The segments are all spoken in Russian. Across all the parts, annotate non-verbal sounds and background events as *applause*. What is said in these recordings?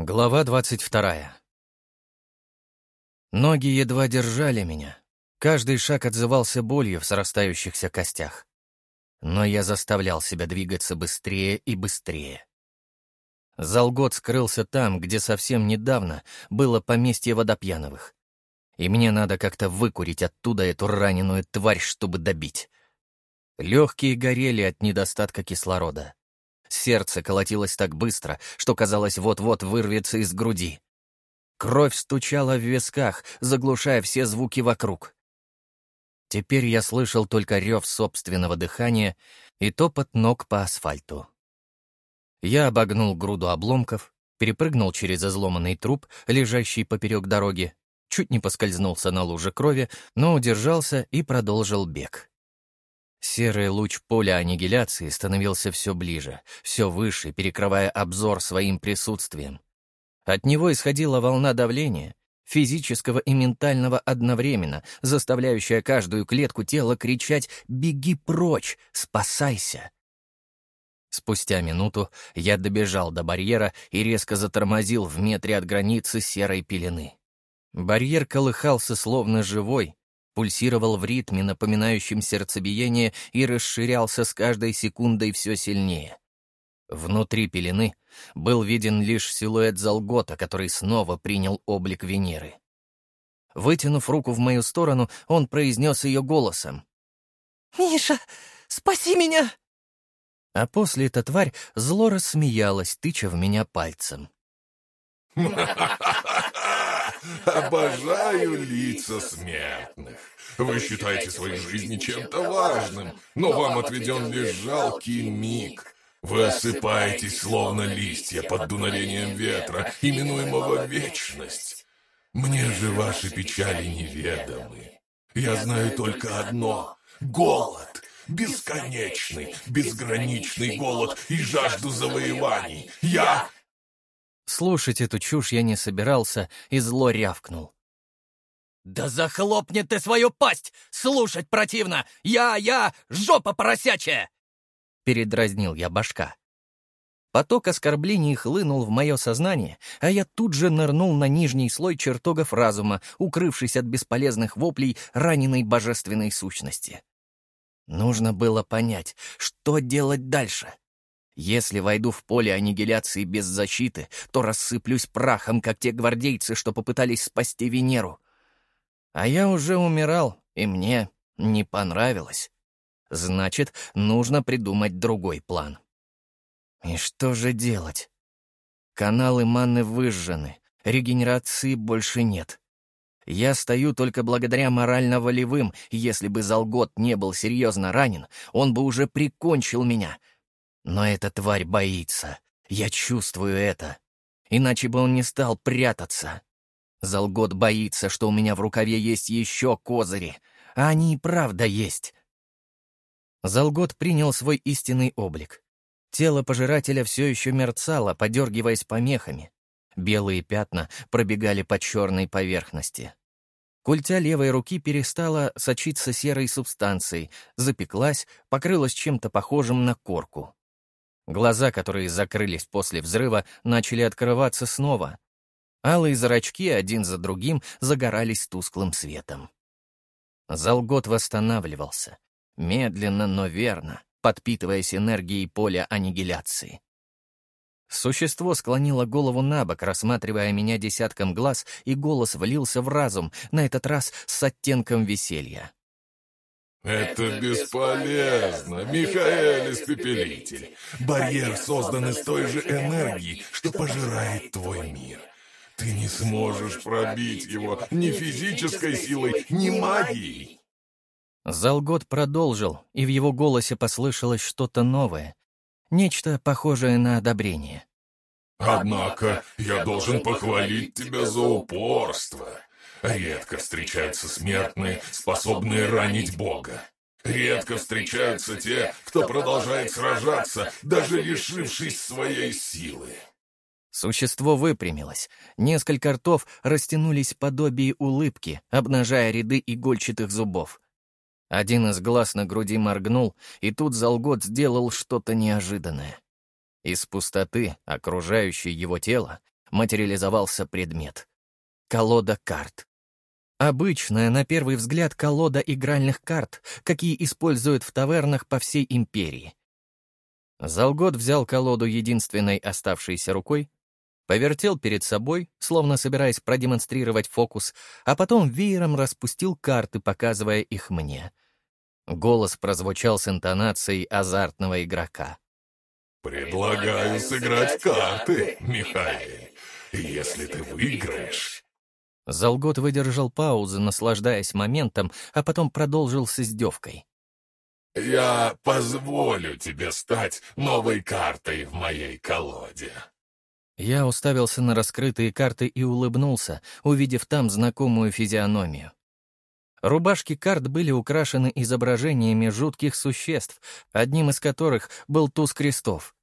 Глава двадцать вторая. Ноги едва держали меня. Каждый шаг отзывался болью в срастающихся костях. Но я заставлял себя двигаться быстрее и быстрее. Залгот скрылся там, где совсем недавно было поместье Водопьяновых. И мне надо как-то выкурить оттуда эту раненую тварь, чтобы добить. Легкие горели от недостатка кислорода. Сердце колотилось так быстро, что казалось вот-вот вырвется из груди. Кровь стучала в висках, заглушая все звуки вокруг. Теперь я слышал только рев собственного дыхания и топот ног по асфальту. Я обогнул груду обломков, перепрыгнул через изломанный труп, лежащий поперек дороги, чуть не поскользнулся на луже крови, но удержался и продолжил бег. Серый луч поля аннигиляции становился все ближе, все выше, перекрывая обзор своим присутствием. От него исходила волна давления, физического и ментального одновременно, заставляющая каждую клетку тела кричать «Беги прочь! Спасайся!». Спустя минуту я добежал до барьера и резко затормозил в метре от границы серой пелены. Барьер колыхался словно живой, пульсировал в ритме, напоминающем сердцебиение, и расширялся с каждой секундой все сильнее. Внутри пелены был виден лишь силуэт Залгота, который снова принял облик Венеры. Вытянув руку в мою сторону, он произнес ее голосом. «Миша, спаси меня!» А после эта тварь зло рассмеялась, тыча в меня пальцем. *laughs* Обожаю лица смертных. Вы считаете свои жизни чем-то важным, но вам отведен лишь жалкий миг. Вы осыпаетесь, словно листья под дуновением ветра, именуемого вечность. Мне же ваши печали неведомы. Я знаю только одно — голод. Бесконечный, безграничный голод и жажду завоеваний. Я Слушать эту чушь я не собирался и зло рявкнул. «Да захлопни ты свою пасть! Слушать противно! Я, я, жопа поросячая!» Передразнил я башка. Поток оскорблений хлынул в мое сознание, а я тут же нырнул на нижний слой чертогов разума, укрывшись от бесполезных воплей раненой божественной сущности. Нужно было понять, что делать дальше. Если войду в поле аннигиляции без защиты, то рассыплюсь прахом, как те гвардейцы, что попытались спасти Венеру. А я уже умирал, и мне не понравилось. Значит, нужно придумать другой план. И что же делать? Каналы манны выжжены, регенерации больше нет. Я стою только благодаря морально-волевым, если бы Залгот не был серьезно ранен, он бы уже прикончил меня — но эта тварь боится. Я чувствую это. Иначе бы он не стал прятаться. Залгот боится, что у меня в рукаве есть еще козыри, а они и правда есть. Залгот принял свой истинный облик. Тело пожирателя все еще мерцало, подергиваясь помехами. Белые пятна пробегали по черной поверхности. Культя левой руки перестала сочиться серой субстанцией, запеклась, покрылась чем-то похожим на корку. Глаза, которые закрылись после взрыва, начали открываться снова. Алые зрачки один за другим загорались тусклым светом. Залгот восстанавливался. Медленно, но верно, подпитываясь энергией поля аннигиляции. Существо склонило голову на бок, рассматривая меня десятком глаз, и голос влился в разум, на этот раз с оттенком веселья. Это бесполезно, Михаэль Испепелитель. Барьер создан из той же энергии, что пожирает твой мир. Ты не сможешь пробить его ни физической силой, ни магией. Залгот продолжил, и в его голосе послышалось что-то новое. Нечто похожее на одобрение. «Однако я должен похвалить тебя за упорство. Редко встречаются смертные, способные ранить Бога. Редко встречаются те, кто продолжает сражаться, даже лишившись своей силы. Существо выпрямилось. Несколько ртов растянулись подобие улыбки, обнажая ряды игольчатых зубов. Один из глаз на груди моргнул, и тут Залгот сделал что-то неожиданное. Из пустоты, окружающей его тело, материализовался предмет. Колода карт. Обычная, на первый взгляд, колода игральных карт, какие используют в тавернах по всей империи. Залгот взял колоду единственной оставшейся рукой, повертел перед собой, словно собираясь продемонстрировать фокус, а потом веером распустил карты, показывая их мне. Голос прозвучал с интонацией азартного игрока. «Предлагаю сыграть карты, Михаил. Если ты выиграешь, Залгот выдержал паузу, наслаждаясь моментом, а потом продолжил с издевкой. «Я позволю тебе стать новой картой в моей колоде». Я уставился на раскрытые карты и улыбнулся, увидев там знакомую физиономию. Рубашки карт были украшены изображениями жутких существ, одним из которых был туз крестов.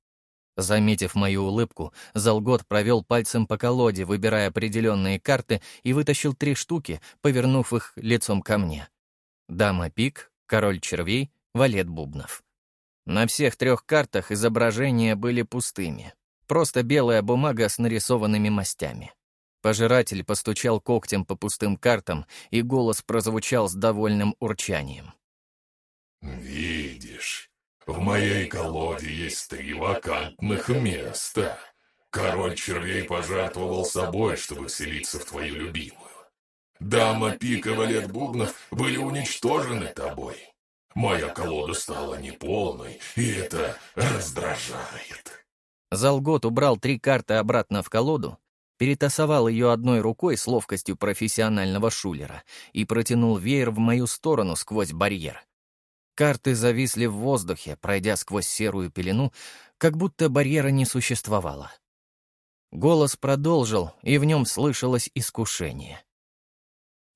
Заметив мою улыбку, Залгот провел пальцем по колоде, выбирая определенные карты, и вытащил три штуки, повернув их лицом ко мне. Дама пик, король червей, валет бубнов. На всех трех картах изображения были пустыми. Просто белая бумага с нарисованными мастями. Пожиратель постучал когтем по пустым картам, и голос прозвучал с довольным урчанием. «Видишь, в моей колоде есть три вакантных места. Король червей пожертвовал собой, чтобы вселиться в твою любимую. Дама пика валет бубнов были уничтожены тобой. Моя колода стала неполной, и это раздражает. Залгот убрал три карты обратно в колоду, перетасовал ее одной рукой с ловкостью профессионального шулера и протянул веер в мою сторону сквозь барьер. Карты зависли в воздухе, пройдя сквозь серую пелену, как будто барьера не существовало. Голос продолжил, и в нем слышалось искушение.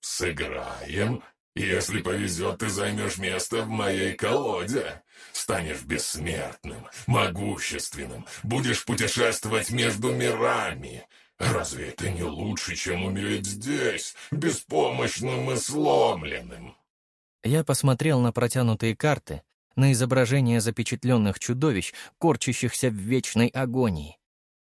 «Сыграем. Если повезет, ты займешь место в моей колоде. Станешь бессмертным, могущественным, будешь путешествовать между мирами. Разве это не лучше, чем умереть здесь, беспомощным и сломленным?» Я посмотрел на протянутые карты, на изображения запечатленных чудовищ, корчащихся в вечной агонии.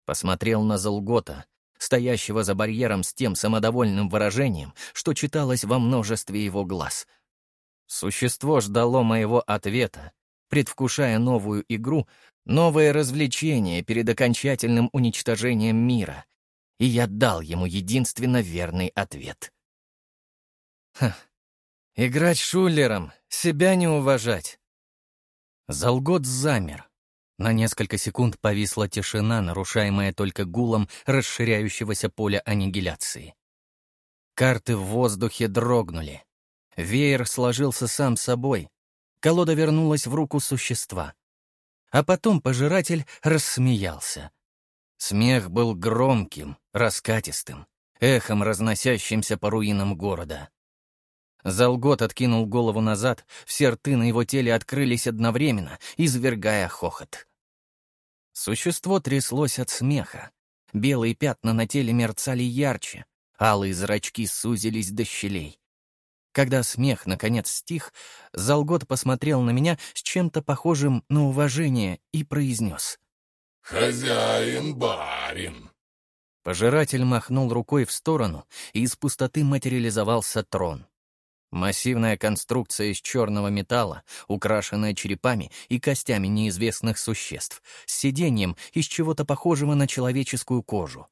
Посмотрел на Золгота, стоящего за барьером с тем самодовольным выражением, что читалось во множестве его глаз. Существо ждало моего ответа, предвкушая новую игру, новое развлечение перед окончательным уничтожением мира. И я дал ему единственно верный ответ. Ха, Играть шулером, себя не уважать. Залгот замер. На несколько секунд повисла тишина, нарушаемая только гулом расширяющегося поля аннигиляции. Карты в воздухе дрогнули. Веер сложился сам собой. Колода вернулась в руку существа. А потом пожиратель рассмеялся. Смех был громким, раскатистым, эхом разносящимся по руинам города. Залгот откинул голову назад, все рты на его теле открылись одновременно, извергая хохот. Существо тряслось от смеха. Белые пятна на теле мерцали ярче, алые зрачки сузились до щелей. Когда смех наконец стих, Залгот посмотрел на меня с чем-то похожим на уважение и произнес. «Хозяин, барин!» Пожиратель махнул рукой в сторону, и из пустоты материализовался трон. Массивная конструкция из черного металла, украшенная черепами и костями неизвестных существ, с сиденьем из чего-то похожего на человеческую кожу.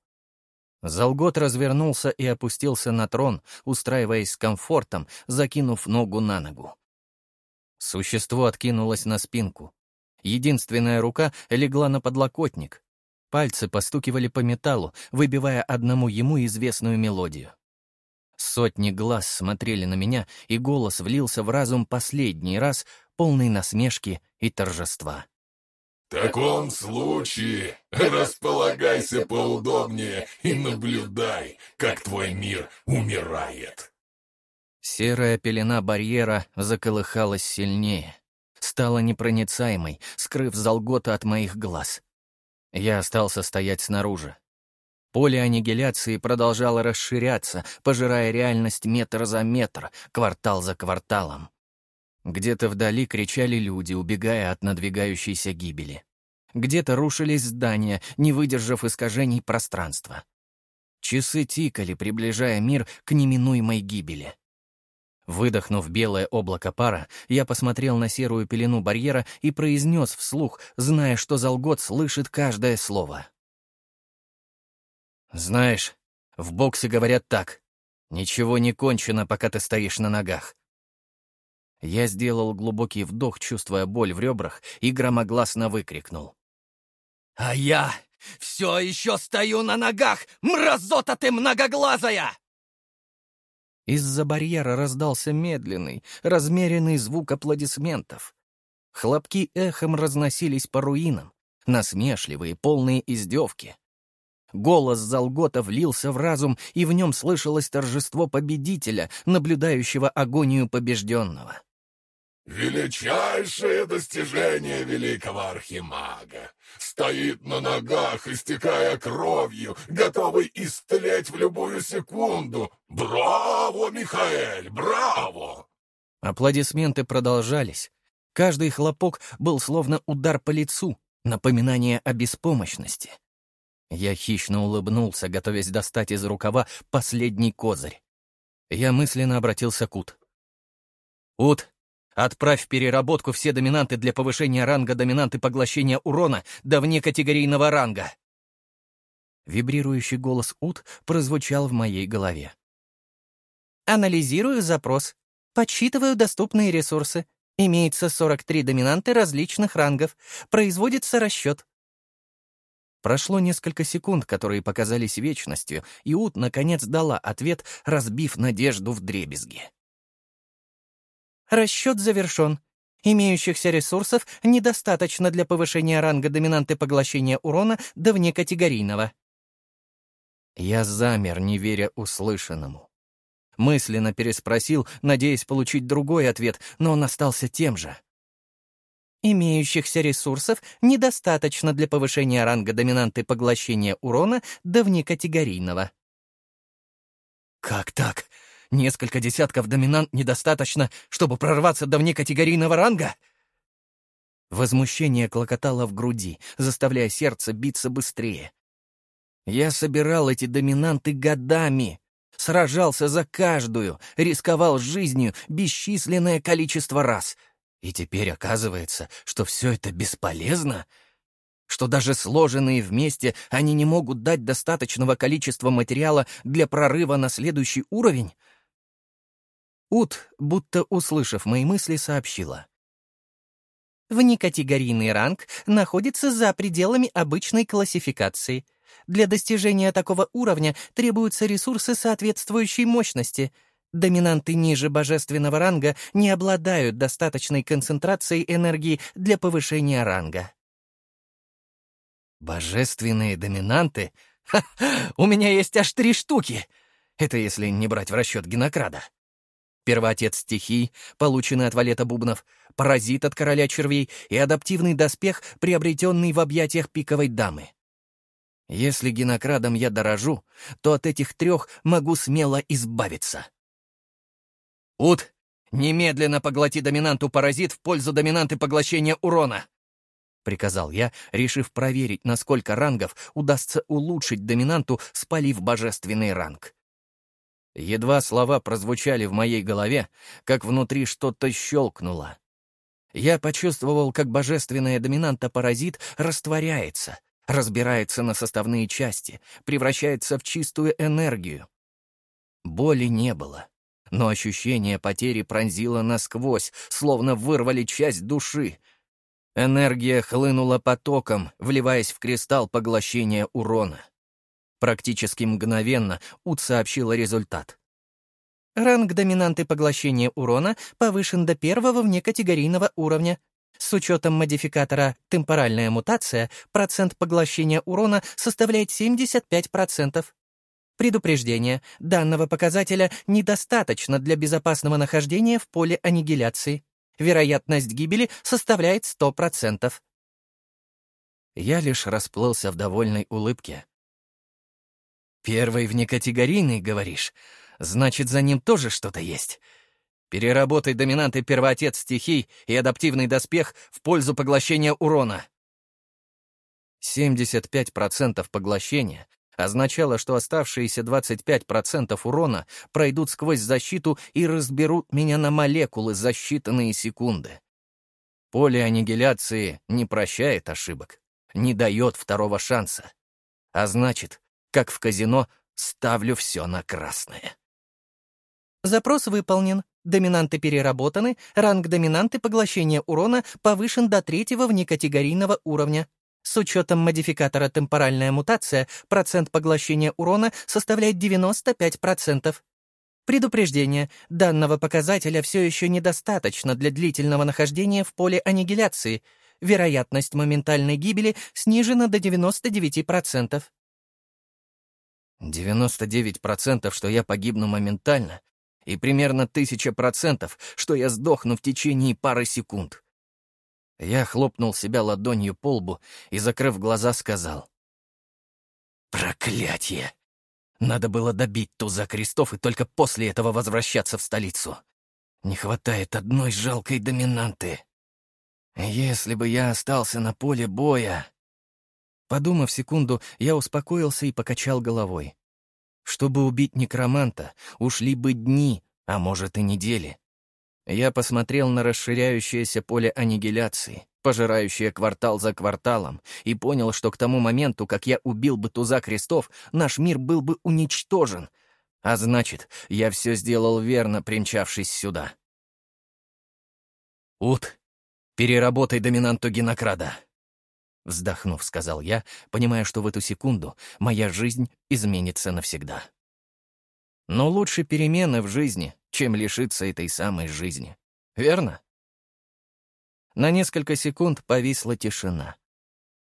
Залгот развернулся и опустился на трон, устраиваясь с комфортом, закинув ногу на ногу. Существо откинулось на спинку. Единственная рука легла на подлокотник. Пальцы постукивали по металлу, выбивая одному ему известную мелодию. Сотни глаз смотрели на меня, и голос влился в разум последний раз, полный насмешки и торжества. «В таком случае располагайся поудобнее и наблюдай, как твой мир умирает». Серая пелена барьера заколыхалась сильнее, стала непроницаемой, скрыв Залгота от моих глаз. Я остался стоять снаружи, Поле аннигиляции продолжало расширяться, пожирая реальность метр за метр, квартал за кварталом. Где-то вдали кричали люди, убегая от надвигающейся гибели. Где-то рушились здания, не выдержав искажений пространства. Часы тикали, приближая мир к неминуемой гибели. Выдохнув белое облако пара, я посмотрел на серую пелену барьера и произнес вслух, зная, что Залгот слышит каждое слово. «Знаешь, в боксе говорят так. Ничего не кончено, пока ты стоишь на ногах. Я сделал глубокий вдох, чувствуя боль в ребрах, и громогласно выкрикнул. «А я все еще стою на ногах, мразота ты многоглазая!» Из-за барьера раздался медленный, размеренный звук аплодисментов. Хлопки эхом разносились по руинам, насмешливые, полные издевки. Голос Залгота влился в разум, и в нем слышалось торжество победителя, наблюдающего агонию побежденного. «Величайшее достижение великого архимага! Стоит на ногах, истекая кровью, готовый истлеть в любую секунду! Браво, Михаэль, браво!» Аплодисменты продолжались. Каждый хлопок был словно удар по лицу, напоминание о беспомощности. Я хищно улыбнулся, готовясь достать из рукава последний козырь. Я мысленно обратился к Ут. «Ут, отправь в переработку все доминанты для повышения ранга доминанты поглощения урона до внекатегорийного ранга». Вибрирующий голос Ут прозвучал в моей голове. «Анализирую запрос. Подсчитываю доступные ресурсы. Имеется 43 доминанты различных рангов. Производится расчет. Прошло несколько секунд, которые показались вечностью, и Ут, наконец, дала ответ, разбив надежду в дребезги. Расчет завершен. Имеющихся ресурсов недостаточно для повышения ранга доминанты поглощения урона до внекатегорийного. Я замер, не веря услышанному. Мысленно переспросил, надеясь получить другой ответ, но он остался тем же. Имеющихся ресурсов недостаточно для повышения ранга доминанты поглощения урона до внекатегорийного. Как так? Несколько десятков доминант недостаточно, чтобы прорваться до внекатегорийного ранга? Возмущение клокотало в груди, заставляя сердце биться быстрее. Я собирал эти доминанты годами, сражался за каждую, рисковал жизнью бесчисленное количество раз — и теперь оказывается, что все это бесполезно? Что даже сложенные вместе они не могут дать достаточного количества материала для прорыва на следующий уровень? Ут, будто услышав мои мысли, сообщила. Внекатегорийный ранг находится за пределами обычной классификации. Для достижения такого уровня требуются ресурсы соответствующей мощности — Доминанты ниже божественного ранга не обладают достаточной концентрацией энергии для повышения ранга. Божественные доминанты? Ха, у меня есть аж три штуки! Это если не брать в расчет генокрада. Первоотец стихий, полученный от валета бубнов, паразит от короля червей и адаптивный доспех, приобретенный в объятиях пиковой дамы. Если генокрадом я дорожу, то от этих трех могу смело избавиться. «Ут, немедленно поглоти доминанту паразит в пользу доминанты поглощения урона!» — приказал я, решив проверить, насколько рангов удастся улучшить доминанту, спалив божественный ранг. Едва слова прозвучали в моей голове, как внутри что-то щелкнуло. Я почувствовал, как божественная доминанта-паразит растворяется, разбирается на составные части, превращается в чистую энергию. Боли не было но ощущение потери пронзило насквозь, словно вырвали часть души. Энергия хлынула потоком, вливаясь в кристалл поглощения урона. Практически мгновенно Ут сообщила результат. Ранг доминанты поглощения урона повышен до первого внекатегорийного уровня. С учетом модификатора «темпоральная мутация» процент поглощения урона составляет 75%. Предупреждение. Данного показателя недостаточно для безопасного нахождения в поле аннигиляции. Вероятность гибели составляет 100%. Я лишь расплылся в довольной улыбке. «Первый внекатегорийный, говоришь? Значит, за ним тоже что-то есть. Переработай доминанты первоотец стихий и адаптивный доспех в пользу поглощения урона». 75% поглощения означало, что оставшиеся 25% урона пройдут сквозь защиту и разберут меня на молекулы за считанные секунды. Поле аннигиляции не прощает ошибок, не дает второго шанса. А значит, как в казино, ставлю все на красное. Запрос выполнен. Доминанты переработаны, ранг доминанты поглощения урона повышен до третьего внекатегорийного уровня. С учетом модификатора «темпоральная мутация» процент поглощения урона составляет 95%. Предупреждение. Данного показателя все еще недостаточно для длительного нахождения в поле аннигиляции. Вероятность моментальной гибели снижена до 99%. 99%, что я погибну моментально, и примерно 1000%, что я сдохну в течение пары секунд. Я хлопнул себя ладонью по лбу и, закрыв глаза, сказал. «Проклятье! Надо было добить туза крестов и только после этого возвращаться в столицу. Не хватает одной жалкой доминанты. Если бы я остался на поле боя...» Подумав секунду, я успокоился и покачал головой. Чтобы убить некроманта, ушли бы дни, а может и недели. Я посмотрел на расширяющееся поле аннигиляции, пожирающее квартал за кварталом, и понял, что к тому моменту, как я убил бы туза крестов, наш мир был бы уничтожен. А значит, я все сделал верно, примчавшись сюда. «Ут, переработай доминанту генокрада», — вздохнув, сказал я, понимая, что в эту секунду моя жизнь изменится навсегда. Но лучше перемены в жизни, чем лишиться этой самой жизни. Верно? На несколько секунд повисла тишина.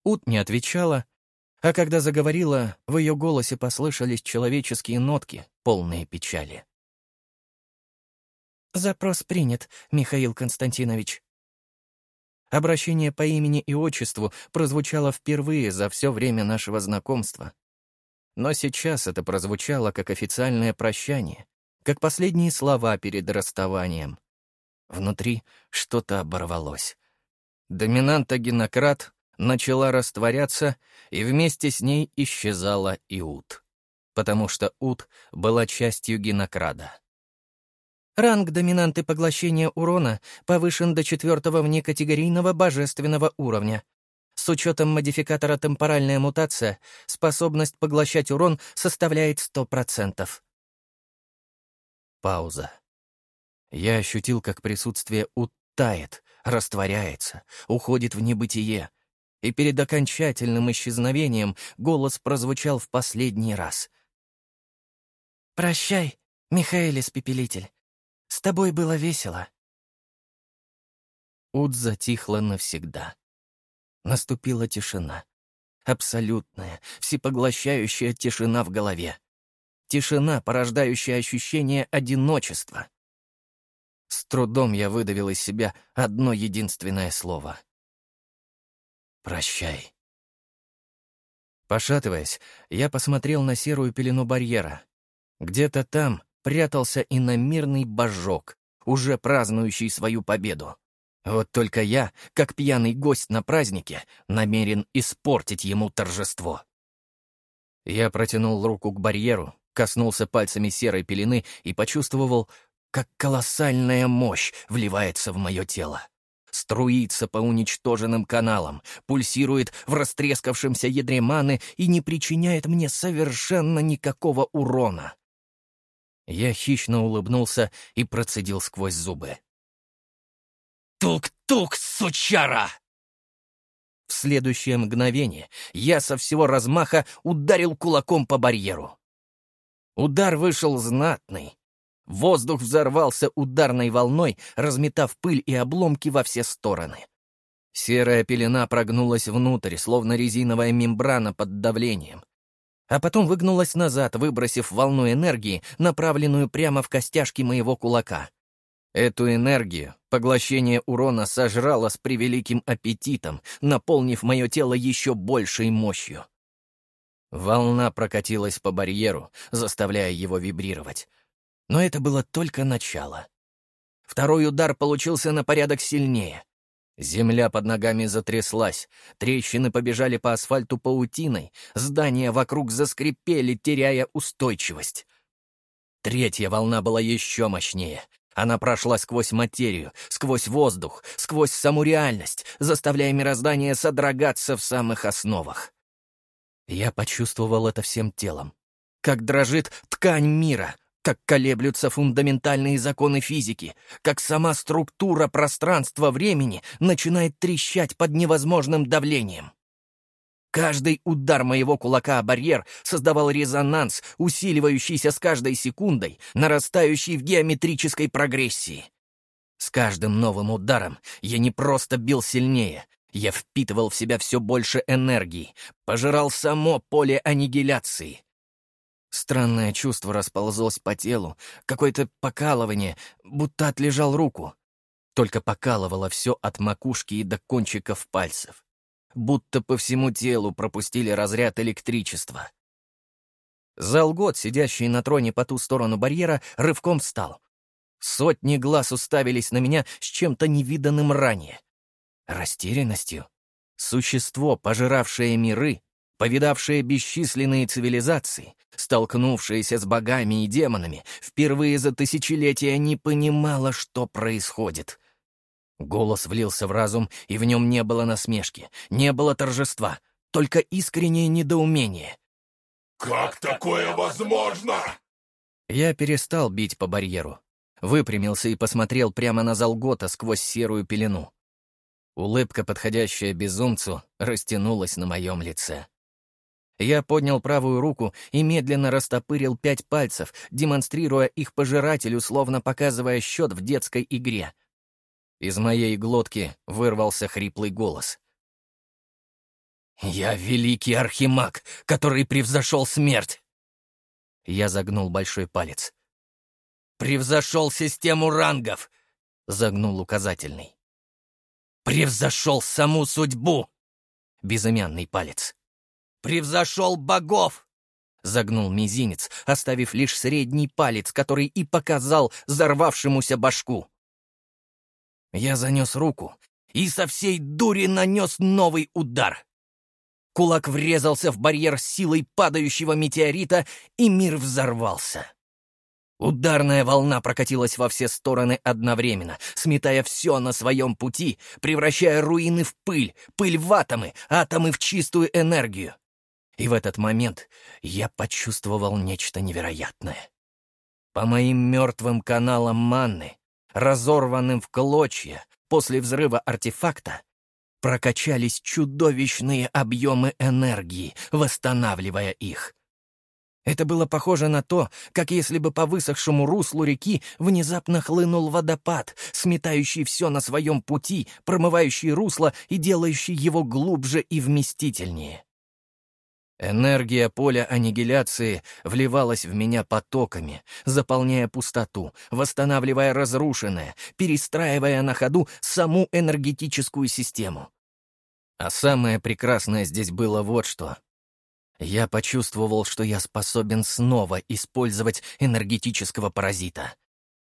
Ут не отвечала, а когда заговорила, в ее голосе послышались человеческие нотки, полные печали. «Запрос принят, Михаил Константинович». Обращение по имени и отчеству прозвучало впервые за все время нашего знакомства. Но сейчас это прозвучало как официальное прощание, как последние слова перед расставанием. Внутри что-то оборвалось. Доминанта Генократ начала растворяться, и вместе с ней исчезала и Ут. Потому что Ут была частью Генокрада. Ранг доминанты поглощения урона повышен до четвертого внекатегорийного божественного уровня. С учетом модификатора «Темпоральная мутация» способность поглощать урон составляет 100%. Пауза. Я ощутил, как присутствие утает, растворяется, уходит в небытие. И перед окончательным исчезновением голос прозвучал в последний раз. «Прощай, Михаил Испепелитель. С тобой было весело». Ут затихла навсегда. Наступила тишина. Абсолютная, всепоглощающая тишина в голове. Тишина, порождающая ощущение одиночества. С трудом я выдавил из себя одно единственное слово. «Прощай». Пошатываясь, я посмотрел на серую пелену барьера. Где-то там прятался иномирный божок, уже празднующий свою победу. Вот только я, как пьяный гость на празднике, намерен испортить ему торжество. Я протянул руку к барьеру, коснулся пальцами серой пелены и почувствовал, как колоссальная мощь вливается в мое тело. Струится по уничтоженным каналам, пульсирует в растрескавшемся ядре маны и не причиняет мне совершенно никакого урона. Я хищно улыбнулся и процедил сквозь зубы. «Тук-тук, сучара!» В следующее мгновение я со всего размаха ударил кулаком по барьеру. Удар вышел знатный. Воздух взорвался ударной волной, разметав пыль и обломки во все стороны. Серая пелена прогнулась внутрь, словно резиновая мембрана под давлением. А потом выгнулась назад, выбросив волну энергии, направленную прямо в костяшки моего кулака. Эту энергию поглощение урона сожрало с превеликим аппетитом, наполнив мое тело еще большей мощью. Волна прокатилась по барьеру, заставляя его вибрировать. Но это было только начало. Второй удар получился на порядок сильнее. Земля под ногами затряслась, трещины побежали по асфальту паутиной, здания вокруг заскрипели, теряя устойчивость. Третья волна была еще мощнее. Она прошла сквозь материю, сквозь воздух, сквозь саму реальность, заставляя мироздание содрогаться в самых основах. Я почувствовал это всем телом. Как дрожит ткань мира, как колеблются фундаментальные законы физики, как сама структура пространства-времени начинает трещать под невозможным давлением. Каждый удар моего кулака о барьер создавал резонанс, усиливающийся с каждой секундой, нарастающий в геометрической прогрессии. С каждым новым ударом я не просто бил сильнее, я впитывал в себя все больше энергии, пожирал само поле аннигиляции. Странное чувство расползлось по телу, какое-то покалывание, будто отлежал руку. Только покалывало все от макушки и до кончиков пальцев. Будто по всему телу пропустили разряд электричества. Залгот, сидящий на троне по ту сторону барьера, рывком встал. Сотни глаз уставились на меня с чем-то невиданным ранее. Растерянностью. Существо, пожиравшее миры, повидавшее бесчисленные цивилизации, столкнувшееся с богами и демонами, впервые за тысячелетия не понимало, что происходит. Голос влился в разум, и в нем не было насмешки, не было торжества, только искреннее недоумение. «Как такое возможно?» Я перестал бить по барьеру, выпрямился и посмотрел прямо на Залгота сквозь серую пелену. Улыбка, подходящая безумцу, растянулась на моем лице. Я поднял правую руку и медленно растопырил пять пальцев, демонстрируя их пожирателю, словно показывая счет в детской игре. Из моей глотки вырвался хриплый голос. «Я великий архимаг, который превзошел смерть!» Я загнул большой палец. «Превзошел систему рангов!» — загнул указательный. «Превзошел саму судьбу!» — безымянный палец. «Превзошел богов!» — загнул мизинец, оставив лишь средний палец, который и показал взорвавшемуся башку. Я занес руку и со всей дури нанес новый удар. Кулак врезался в барьер силой падающего метеорита, и мир взорвался. Ударная волна прокатилась во все стороны одновременно, сметая все на своем пути, превращая руины в пыль, пыль в атомы, атомы в чистую энергию. И в этот момент я почувствовал нечто невероятное. По моим мертвым каналам манны, разорванным в клочья после взрыва артефакта, прокачались чудовищные объемы энергии, восстанавливая их. Это было похоже на то, как если бы по высохшему руслу реки внезапно хлынул водопад, сметающий все на своем пути, промывающий русло и делающий его глубже и вместительнее. Энергия поля аннигиляции вливалась в меня потоками, заполняя пустоту, восстанавливая разрушенное, перестраивая на ходу саму энергетическую систему. А самое прекрасное здесь было вот что. Я почувствовал, что я способен снова использовать энергетического паразита.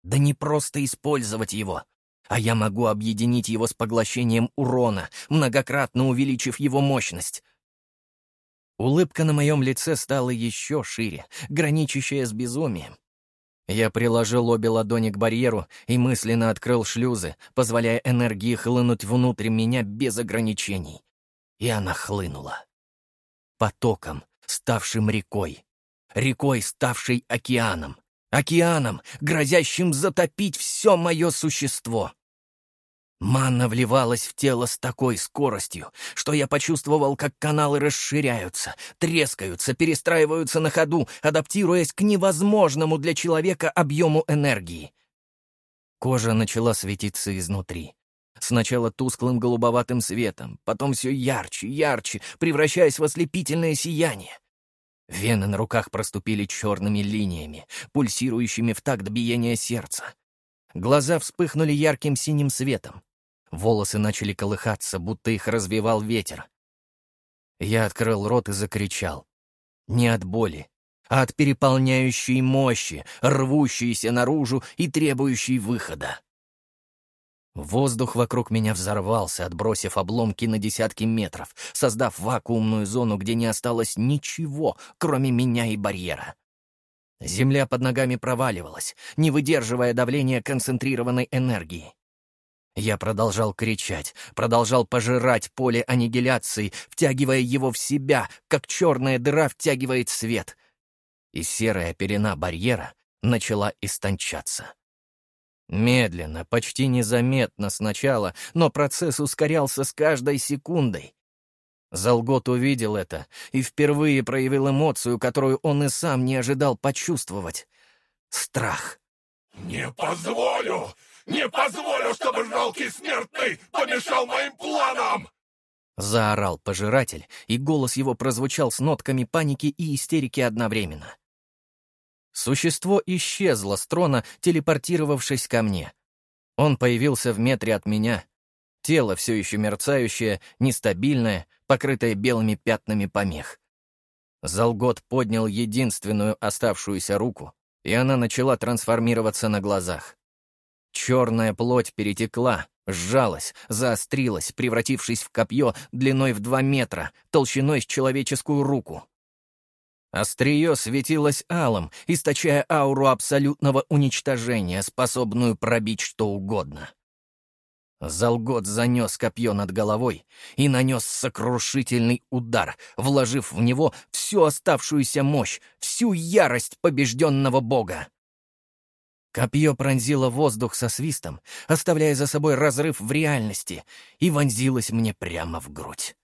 Да не просто использовать его, а я могу объединить его с поглощением урона, многократно увеличив его мощность. Улыбка на моем лице стала еще шире, граничащая с безумием. Я приложил обе ладони к барьеру и мысленно открыл шлюзы, позволяя энергии хлынуть внутрь меня без ограничений. И она хлынула. Потоком, ставшим рекой. Рекой, ставшей океаном. Океаном, грозящим затопить все мое существо. Манна вливалась в тело с такой скоростью, что я почувствовал, как каналы расширяются, трескаются, перестраиваются на ходу, адаптируясь к невозможному для человека объему энергии. Кожа начала светиться изнутри. Сначала тусклым голубоватым светом, потом все ярче, ярче, превращаясь в ослепительное сияние. Вены на руках проступили черными линиями, пульсирующими в такт биения сердца. Глаза вспыхнули ярким синим светом. Волосы начали колыхаться, будто их развивал ветер. Я открыл рот и закричал. Не от боли, а от переполняющей мощи, рвущейся наружу и требующей выхода. Воздух вокруг меня взорвался, отбросив обломки на десятки метров, создав вакуумную зону, где не осталось ничего, кроме меня и барьера. Земля под ногами проваливалась, не выдерживая давления концентрированной энергии. Я продолжал кричать, продолжал пожирать поле аннигиляции, втягивая его в себя, как черная дыра втягивает свет. И серая пелена барьера начала истончаться. Медленно, почти незаметно сначала, но процесс ускорялся с каждой секундой. Залгот увидел это и впервые проявил эмоцию, которую он и сам не ожидал почувствовать. Страх. «Не позволю! Не позволю, чтобы жалкий смертный помешал моим планам!» Заорал пожиратель, и голос его прозвучал с нотками паники и истерики одновременно. Существо исчезло с трона, телепортировавшись ко мне. Он появился в метре от меня. Тело все еще мерцающее, нестабильное, покрытое белыми пятнами помех. Залгот поднял единственную оставшуюся руку, и она начала трансформироваться на глазах. Черная плоть перетекла, сжалась, заострилась, превратившись в копье длиной в два метра, толщиной с человеческую руку. Острие светилось алым, источая ауру абсолютного уничтожения, способную пробить что угодно. Залгот занес копье над головой и нанес сокрушительный удар, вложив в него всю оставшуюся мощь, всю ярость побежденного бога. Копье пронзило воздух со свистом, оставляя за собой разрыв в реальности, и вонзилось мне прямо в грудь.